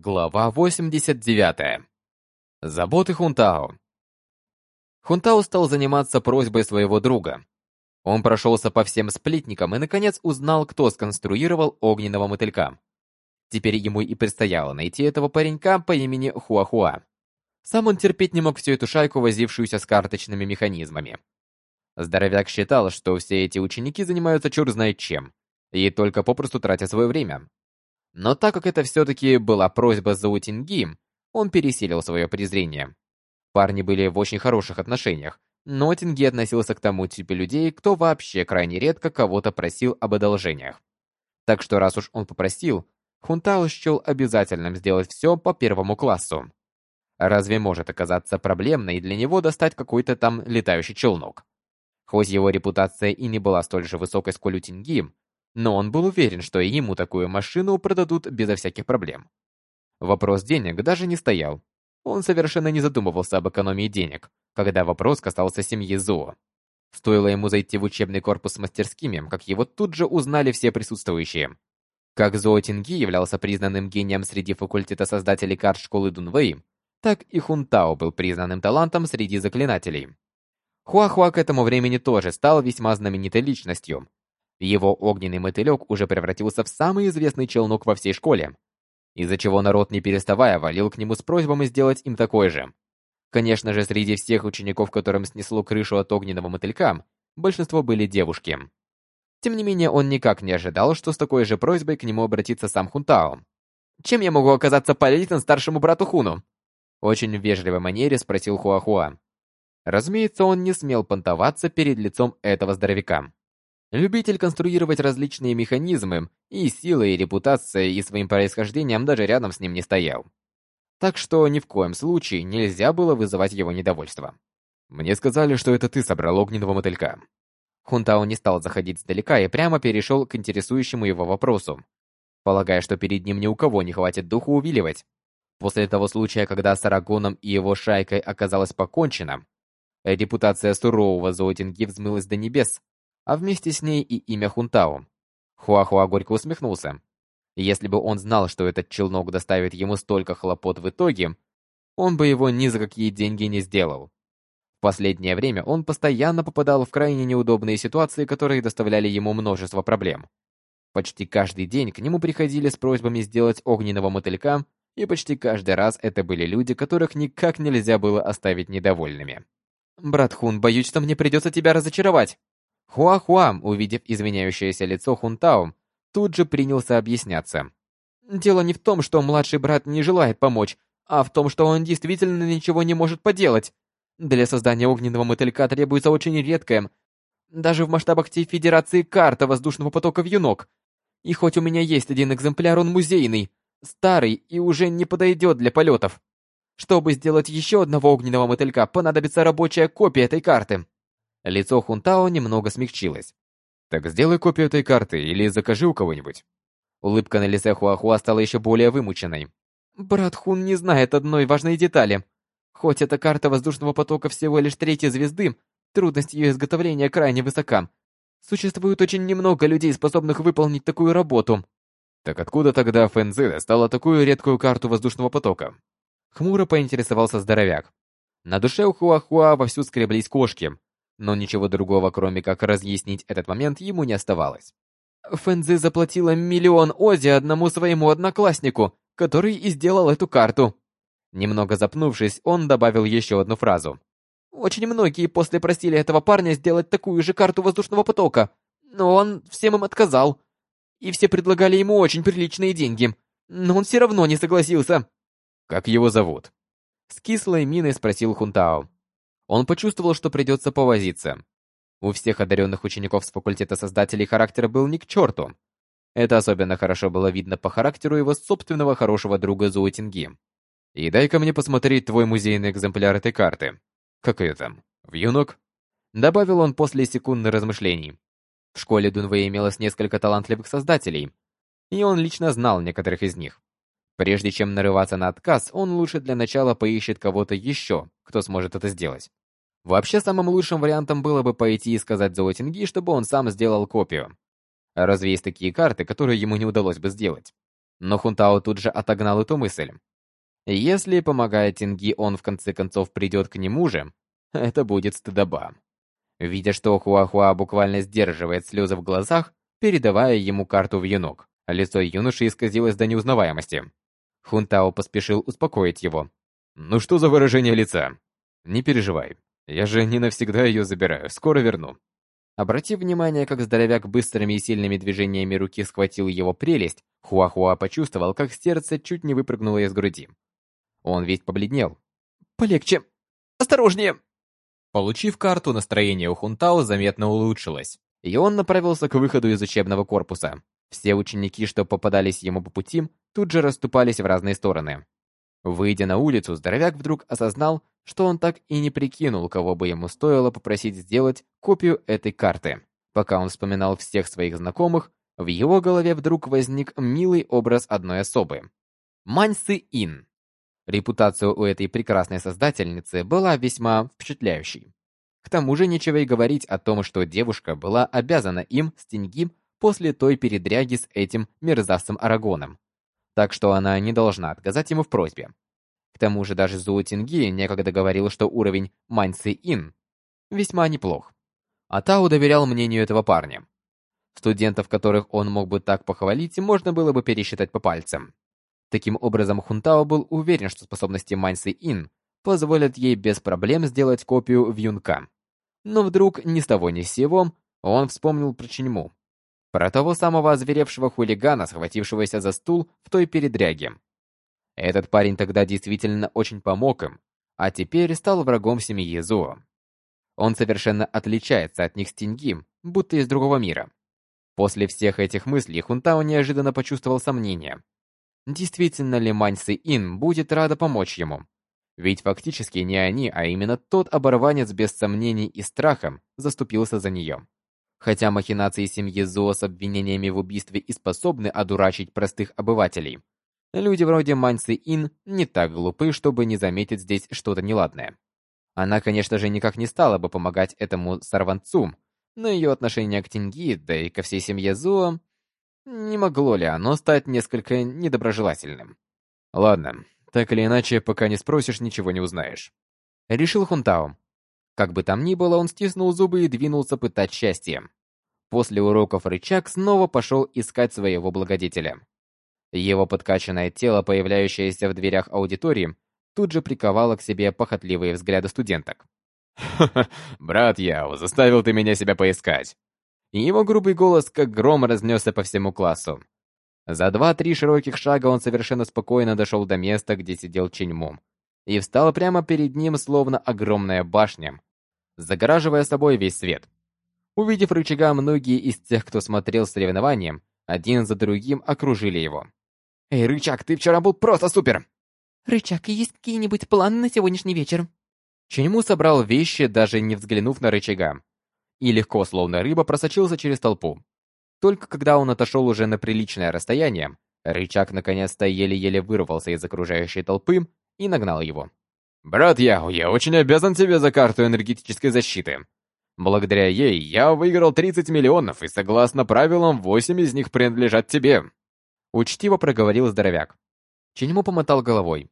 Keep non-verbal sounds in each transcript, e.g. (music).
Глава 89. Заботы Хунтао. Хунтао стал заниматься просьбой своего друга. Он прошелся по всем сплетникам и, наконец, узнал, кто сконструировал огненного мотылька. Теперь ему и предстояло найти этого паренька по имени Хуахуа. Сам он терпеть не мог всю эту шайку, возившуюся с карточными механизмами. Здоровяк считал, что все эти ученики занимаются чур знает чем, и только попросту тратят свое время. Но так как это все-таки была просьба Заутинги, он пересилил свое презрение. Парни были в очень хороших отношениях, но Тинги относился к тому типу людей, кто вообще крайне редко кого-то просил об одолжениях. Так что раз уж он попросил, Хунтао счел обязательным сделать все по первому классу. Разве может оказаться проблемной для него достать какой-то там летающий челнок? Хоть его репутация и не была столь же высокой, сколь у Тинги, но он был уверен, что ему такую машину продадут безо всяких проблем. Вопрос денег даже не стоял. Он совершенно не задумывался об экономии денег, когда вопрос касался семьи Зоо. Стоило ему зайти в учебный корпус с мастерскими, как его тут же узнали все присутствующие. Как Зоо Тинги являлся признанным гением среди факультета создателей карт школы Дунвэй, так и Хунтао был признанным талантом среди заклинателей. Хуахуа к этому времени тоже стал весьма знаменитой личностью, его огненный мотылек уже превратился в самый известный челнок во всей школе, из-за чего народ не переставая валил к нему с просьбами сделать им такой же. Конечно же, среди всех учеников, которым снесло крышу от огненного мотылька, большинство были девушки. Тем не менее, он никак не ожидал, что с такой же просьбой к нему обратится сам Хунтао. «Чем я могу оказаться полезен старшему брату Хуну?» Очень в вежливой манере спросил Хуахуа. Разумеется, он не смел понтоваться перед лицом этого здоровяка. Любитель конструировать различные механизмы, и силой, и репутацией, и своим происхождением даже рядом с ним не стоял. Так что ни в коем случае нельзя было вызывать его недовольство. «Мне сказали, что это ты собрал огненного мотылька». Хунтао не стал заходить сдалека и прямо перешел к интересующему его вопросу, полагая, что перед ним ни у кого не хватит духу увиливать. После того случая, когда с Арагоном и его шайкой оказалось покончено, репутация сурового Зоотинги взмылась до небес, а вместе с ней и имя Хунтао. Хуахуа горько усмехнулся. Если бы он знал, что этот челнок доставит ему столько хлопот в итоге, он бы его ни за какие деньги не сделал. В последнее время он постоянно попадал в крайне неудобные ситуации, которые доставляли ему множество проблем. Почти каждый день к нему приходили с просьбами сделать огненного мотылька, и почти каждый раз это были люди, которых никак нельзя было оставить недовольными. «Брат Хун, боюсь, что мне придется тебя разочаровать», Хуахуа, увидев извиняющееся лицо Хунтао, тут же принялся объясняться. Дело не в том, что младший брат не желает помочь, а в том, что он действительно ничего не может поделать. Для создания огненного мотылька требуется очень редкая, даже в масштабах всей Федерации карта воздушного потока вьюнок. И хоть у меня есть один экземпляр, он музейный, старый и уже не подойдет для полетов. Чтобы сделать еще одного огненного мотылька, понадобится рабочая копия этой карты. Лицо Хунтао немного смягчилось. «Так сделай копию этой карты или закажи у кого-нибудь». Улыбка на лице Хуахуа стала еще более вымученной. «Брат Хун не знает одной важной детали. Хоть эта карта воздушного потока всего лишь третьей звезды, трудность ее изготовления крайне высока. Существует очень немного людей, способных выполнить такую работу». «Так откуда тогда Фэнзи достала такую редкую карту воздушного потока?» Хмуро поинтересовался здоровяк. На душе у Хуахуа вовсю скреблись кошки, но ничего другого, кроме как разъяснить этот момент, ему не оставалось. Фэнзи заплатила миллион Ози одному своему однокласснику, который и сделал эту карту. Немного запнувшись, он добавил еще одну фразу. Очень многие после просили этого парня сделать такую же карту воздушного потока, но он всем им отказал. И все предлагали ему очень приличные деньги, но он все равно не согласился. «Как его зовут?» С кислой миной спросил Хунтао. Он почувствовал, что придется повозиться. У всех одаренных учеников с факультета создателей характер был не к черту. Это особенно хорошо было видно по характеру его собственного хорошего друга Зуотинги. «И дай-ка мне посмотреть твой музейный экземпляр этой карты. Как ее там? Вьюнок?» Добавил он после секундных размышлений. В школе Дунвэй имелось несколько талантливых создателей, и он лично знал некоторых из них. Прежде чем нарываться на отказ, он лучше для начала поищет кого-то еще, кто сможет это сделать. Вообще, самым лучшим вариантом было бы пойти и сказать Зоотинги, чтобы он сам сделал копию. А разве есть такие карты, которые ему не удалось бы сделать? Но Хунтао тут же отогнал эту мысль. Если, помогая Тинги, он в конце концов придет к нему же, это будет стыдоба. Видя, что Хуахуа буквально сдерживает слезы в глазах, передавая ему карту в юнок, лицо юноши исказилось до неузнаваемости. Хунтао поспешил успокоить его. «Ну что за выражение лица?» «Не переживай. Я же не навсегда ее забираю. Скоро верну». Обратив внимание, как здоровяк быстрыми и сильными движениями руки схватил его прелесть, Хуахуа почувствовал, как сердце чуть не выпрыгнуло из груди. Он весь побледнел. «Полегче! Осторожнее!» Получив карту, настроение у Хунтао заметно улучшилось, и он направился к выходу из учебного корпуса. Все ученики, что попадались ему по пути, тут же расступались в разные стороны. Выйдя на улицу, здоровяк вдруг осознал, что он так и не прикинул, кого бы ему стоило попросить сделать копию этой карты. Пока он вспоминал всех своих знакомых, в его голове вдруг возник милый образ одной особы. Маньсы Ин. Репутация у этой прекрасной создательницы была весьма впечатляющей. К тому же нечего и говорить о том, что девушка была обязана им с Тиньги после той передряги с этим мерзавцем Арагоном. Так что она не должна отказать ему в просьбе. К тому же даже Зуо Тинги некогда говорил, что уровень Маньцы Ин весьма неплох. А Тао доверял мнению этого парня. Студентов, которых он мог бы так похвалить, можно было бы пересчитать по пальцам. Таким образом, Хунтао был уверен, что способности Маньсы Ин позволят ей без проблем сделать копию в Юнка. Но вдруг ни с того ни с сего он вспомнил про Чиньму. Про того самого озверевшего хулигана, схватившегося за стул в той передряге. Этот парень тогда действительно очень помог им, а теперь стал врагом семьи Зуо. Он совершенно отличается от них с Тиньги, будто из другого мира. После всех этих мыслей Хунтао неожиданно почувствовал сомнение – Действительно ли Маньсы Ин будет рада помочь ему? Ведь фактически не они, а именно тот оборванец без сомнений и страхом заступился за нее. Хотя махинации семьи Зоо с обвинениями в убийстве и способны одурачить простых обывателей, люди вроде Маньсы Ин не так глупы, чтобы не заметить здесь что-то неладное. Она, конечно же, никак не стала бы помогать этому сорванцу, но ее отношение к Тинги, да и ко всей семье Зоо не могло ли оно стать несколько недоброжелательным? Ладно, так или иначе, пока не спросишь, ничего не узнаешь. Решил Хунтао. Как бы там ни было, он стиснул зубы и двинулся пытать счастье. После уроков рычаг снова пошел искать своего благодетеля. Его подкачанное тело, появляющееся в дверях аудитории, тут же приковало к себе похотливые взгляды студенток. «Ха-ха, (laughs) брат Яо, заставил ты меня себя поискать и его грубый голос как гром разнесся по всему классу. За два-три широких шага он совершенно спокойно дошел до места, где сидел Ченьму, и встал прямо перед ним, словно огромная башня, загораживая собой весь свет. Увидев рычага, многие из тех, кто смотрел соревнованием, один за другим окружили его. «Эй, Рычаг, ты вчера был просто супер!» «Рычаг, есть какие-нибудь планы на сегодняшний вечер?» Ченьму собрал вещи, даже не взглянув на рычага и легко, словно рыба, просочился через толпу. Только когда он отошел уже на приличное расстояние, рычаг наконец-то еле-еле вырвался из окружающей толпы и нагнал его. «Брат Яо, я очень обязан тебе за карту энергетической защиты. Благодаря ей я выиграл 30 миллионов, и согласно правилам, 8 из них принадлежат тебе». Учтиво проговорил здоровяк. Ченьму помотал головой.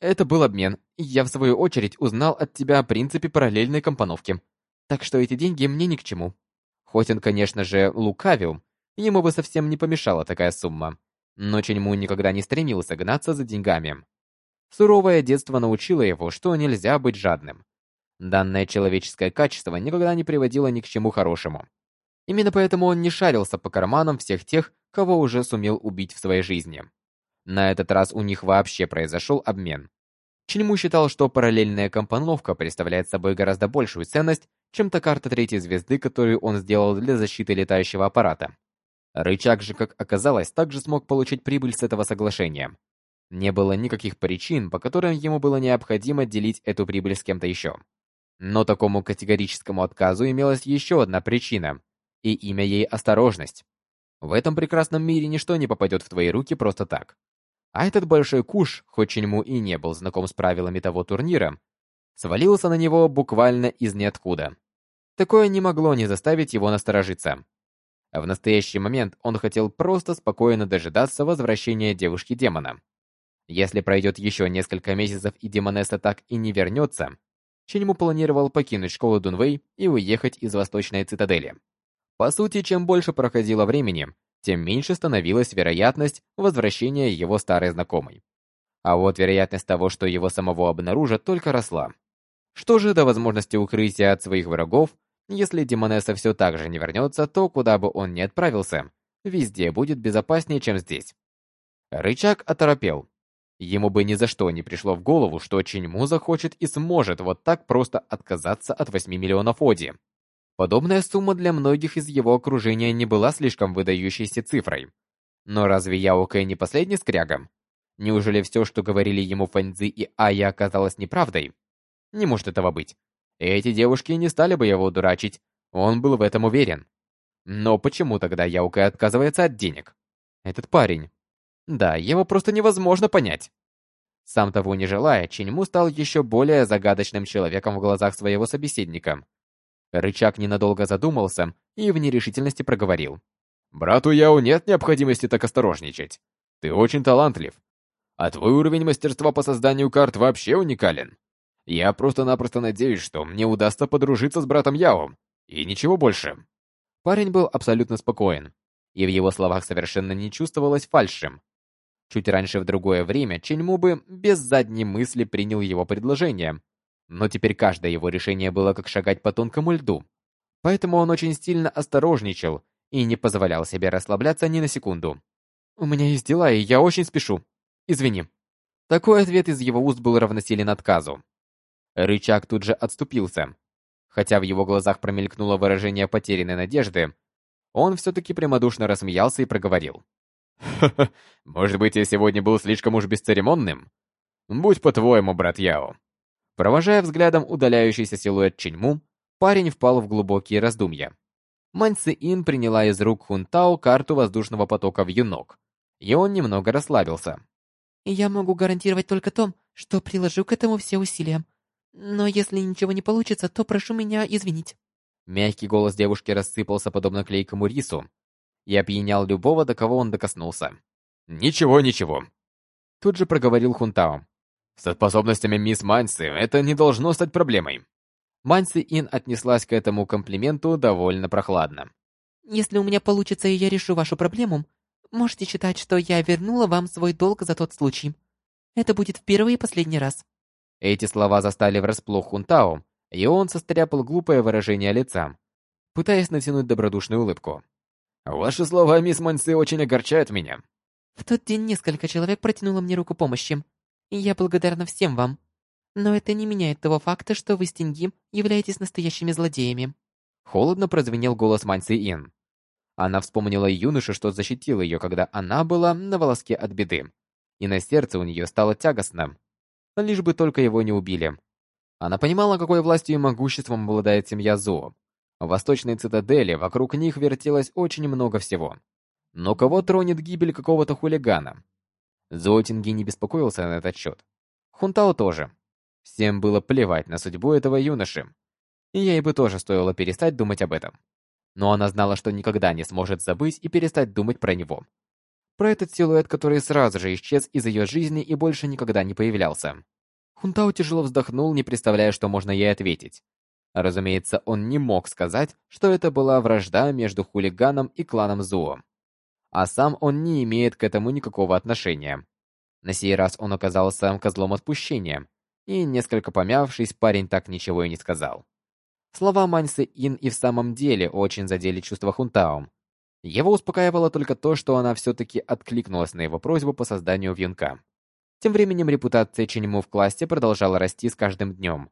«Это был обмен, и я, в свою очередь, узнал от тебя о принципе параллельной компоновки так что эти деньги мне ни к чему. Хоть он, конечно же, лукавил, ему бы совсем не помешала такая сумма, но Ченьму никогда не стремился гнаться за деньгами. Суровое детство научило его, что нельзя быть жадным. Данное человеческое качество никогда не приводило ни к чему хорошему. Именно поэтому он не шарился по карманам всех тех, кого уже сумел убить в своей жизни. На этот раз у них вообще произошел обмен. Чиньму считал, что параллельная компоновка представляет собой гораздо большую ценность, чем та карта третьей звезды, которую он сделал для защиты летающего аппарата. Рычаг же, как оказалось, также смог получить прибыль с этого соглашения. Не было никаких причин, по которым ему было необходимо делить эту прибыль с кем-то еще. Но такому категорическому отказу имелась еще одна причина, и имя ей осторожность. В этом прекрасном мире ничто не попадет в твои руки просто так. А этот большой куш, хоть ему и не был знаком с правилами того турнира, свалился на него буквально из ниоткуда. Такое не могло не заставить его насторожиться. В настоящий момент он хотел просто спокойно дожидаться возвращения девушки-демона. Если пройдет еще несколько месяцев и демонесса так и не вернется, Чиньму планировал покинуть школу Дунвей и уехать из Восточной цитадели. По сути, чем больше проходило времени, тем меньше становилась вероятность возвращения его старой знакомой. А вот вероятность того, что его самого обнаружат, только росла. Что же до возможности укрытия от своих врагов, если Демонесса все так же не вернется, то куда бы он ни отправился, везде будет безопаснее, чем здесь. Рычаг оторопел. Ему бы ни за что не пришло в голову, что Чиньму захочет и сможет вот так просто отказаться от 8 миллионов Оди. Подобная сумма для многих из его окружения не была слишком выдающейся цифрой. Но разве Яо Кэй не последний скряга? Неужели все, что говорили ему Фэнзи и Ая, оказалось неправдой? Не может этого быть. Эти девушки не стали бы его дурачить, он был в этом уверен. Но почему тогда Яо отказывается от денег? Этот парень. Да, его просто невозможно понять. Сам того не желая, Чиньму стал еще более загадочным человеком в глазах своего собеседника. Рычаг ненадолго задумался и в нерешительности проговорил. «Брату Яо нет необходимости так осторожничать. Ты очень талантлив. А твой уровень мастерства по созданию карт вообще уникален. Я просто-напросто надеюсь, что мне удастся подружиться с братом Яо. И ничего больше». Парень был абсолютно спокоен, и в его словах совершенно не чувствовалось фальши. Чуть раньше в другое время Ченьму бы без задней мысли принял его предложение, но теперь каждое его решение было как шагать по тонкому льду. Поэтому он очень сильно осторожничал и не позволял себе расслабляться ни на секунду. «У меня есть дела, и я очень спешу. Извини». Такой ответ из его уст был равносилен отказу. Рычаг тут же отступился. Хотя в его глазах промелькнуло выражение потерянной надежды, он все-таки прямодушно рассмеялся и проговорил. «Ха-ха, (laughs) может быть, я сегодня был слишком уж бесцеремонным? Будь по-твоему, брат Яо. Провожая взглядом удаляющийся силуэт Чиньму, парень впал в глубокие раздумья. Мань Ин приняла из рук Хун Тао карту воздушного потока в юнок, и он немного расслабился. «Я могу гарантировать только то, что приложу к этому все усилия. Но если ничего не получится, то прошу меня извинить». Мягкий голос девушки рассыпался подобно клейкому рису и опьянял любого, до кого он докоснулся. «Ничего, ничего!» Тут же проговорил Хунтао. Со способностями мисс Манси это не должно стать проблемой. Манси Ин отнеслась к этому комплименту довольно прохладно. Если у меня получится и я решу вашу проблему, можете считать, что я вернула вам свой долг за тот случай. Это будет в первый и последний раз. Эти слова застали врасплох Хунтао, и он состряпал глупое выражение лица, пытаясь натянуть добродушную улыбку. «Ваши слова, мисс Манси, очень огорчают меня». В тот день несколько человек протянуло мне руку помощи и я благодарна всем вам. Но это не меняет того факта, что вы с Тинги являетесь настоящими злодеями». Холодно прозвенел голос Манси Ин. Она вспомнила юношу, что защитил ее, когда она была на волоске от беды. И на сердце у нее стало тягостно. Лишь бы только его не убили. Она понимала, какой властью и могуществом обладает семья Зоо. В восточной цитадели вокруг них вертелось очень много всего. Но кого тронет гибель какого-то хулигана? Зоотинги не беспокоился на этот счет. Хунтао тоже. Всем было плевать на судьбу этого юноши. И ей бы тоже стоило перестать думать об этом. Но она знала, что никогда не сможет забыть и перестать думать про него. Про этот силуэт, который сразу же исчез из ее жизни и больше никогда не появлялся. Хунтао тяжело вздохнул, не представляя, что можно ей ответить. Разумеется, он не мог сказать, что это была вражда между хулиганом и кланом Зуо а сам он не имеет к этому никакого отношения. На сей раз он оказался козлом отпущения, и, несколько помявшись, парень так ничего и не сказал. Слова Маньсы Ин и в самом деле очень задели чувства Хунтао. Его успокаивало только то, что она все-таки откликнулась на его просьбу по созданию вьюнка. Тем временем репутация Чиньму в классе продолжала расти с каждым днем.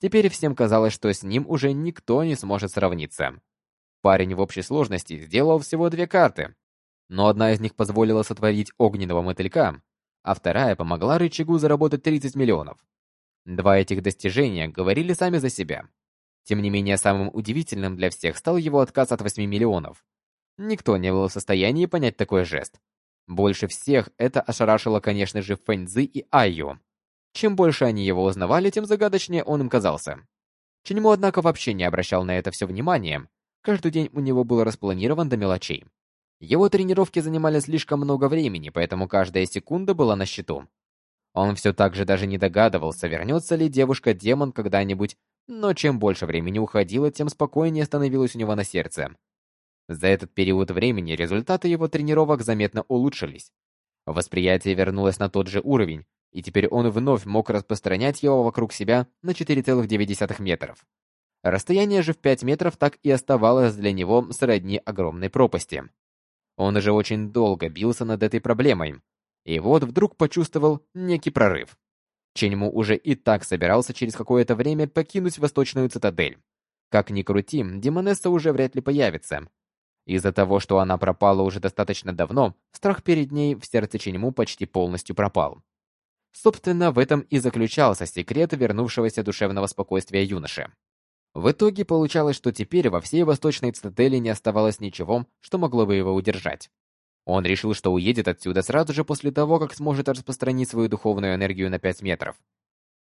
Теперь всем казалось, что с ним уже никто не сможет сравниться. Парень в общей сложности сделал всего две карты, но одна из них позволила сотворить огненного мотылька, а вторая помогла рычагу заработать 30 миллионов. Два этих достижения говорили сами за себя. Тем не менее, самым удивительным для всех стал его отказ от 8 миллионов. Никто не был в состоянии понять такой жест. Больше всех это ошарашило, конечно же, Фэньцзы и Айю. Чем больше они его узнавали, тем загадочнее он им казался. Чиньму, однако, вообще не обращал на это все внимания, Каждый день у него был распланирован до мелочей. Его тренировки занимали слишком много времени, поэтому каждая секунда была на счету. Он все так же даже не догадывался, вернется ли девушка-демон когда-нибудь, но чем больше времени уходило, тем спокойнее становилось у него на сердце. За этот период времени результаты его тренировок заметно улучшились. Восприятие вернулось на тот же уровень, и теперь он вновь мог распространять его вокруг себя на 4,9 метров. Расстояние же в 5 метров так и оставалось для него сродни огромной пропасти. Он уже очень долго бился над этой проблемой, и вот вдруг почувствовал некий прорыв. Ченьму уже и так собирался через какое-то время покинуть Восточную Цитадель. Как ни крути, Демонесса уже вряд ли появится. Из-за того, что она пропала уже достаточно давно, страх перед ней в сердце Ченьму почти полностью пропал. Собственно, в этом и заключался секрет вернувшегося душевного спокойствия юноши. В итоге получалось, что теперь во всей Восточной Цитадели не оставалось ничего, что могло бы его удержать. Он решил, что уедет отсюда сразу же после того, как сможет распространить свою духовную энергию на 5 метров.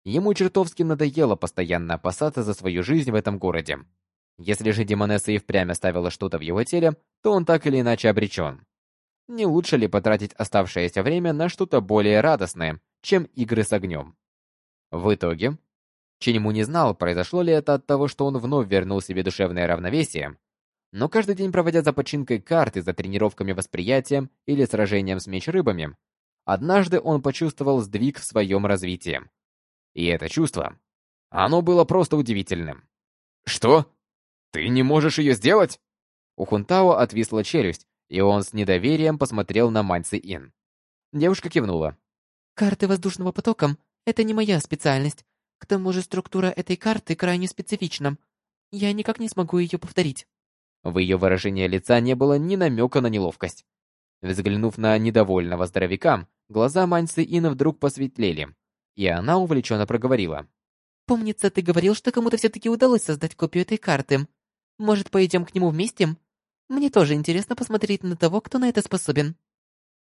Ему чертовски надоело постоянно опасаться за свою жизнь в этом городе. Если же Демонесса и впрямь оставила что-то в его теле, то он так или иначе обречен. Не лучше ли потратить оставшееся время на что-то более радостное, чем игры с огнем? В итоге, Ченему не знал, произошло ли это от того, что он вновь вернул себе душевное равновесие, но каждый день проводя за починкой карты, за тренировками восприятия или сражением с меч-рыбами, однажды он почувствовал сдвиг в своем развитии. И это чувство, оно было просто удивительным. «Что? Ты не можешь ее сделать?» У Хунтао отвисла челюсть, и он с недоверием посмотрел на Маньцы Ин. Девушка кивнула. «Карты воздушного потока — это не моя специальность. К тому же структура этой карты крайне специфична. Я никак не смогу ее повторить». В ее выражении лица не было ни намека на неловкость. Взглянув на недовольного здоровяка, глаза Маньцы Ина вдруг посветлели, и она увлеченно проговорила. «Помнится, ты говорил, что кому-то все-таки удалось создать копию этой карты. Может, пойдем к нему вместе? Мне тоже интересно посмотреть на того, кто на это способен».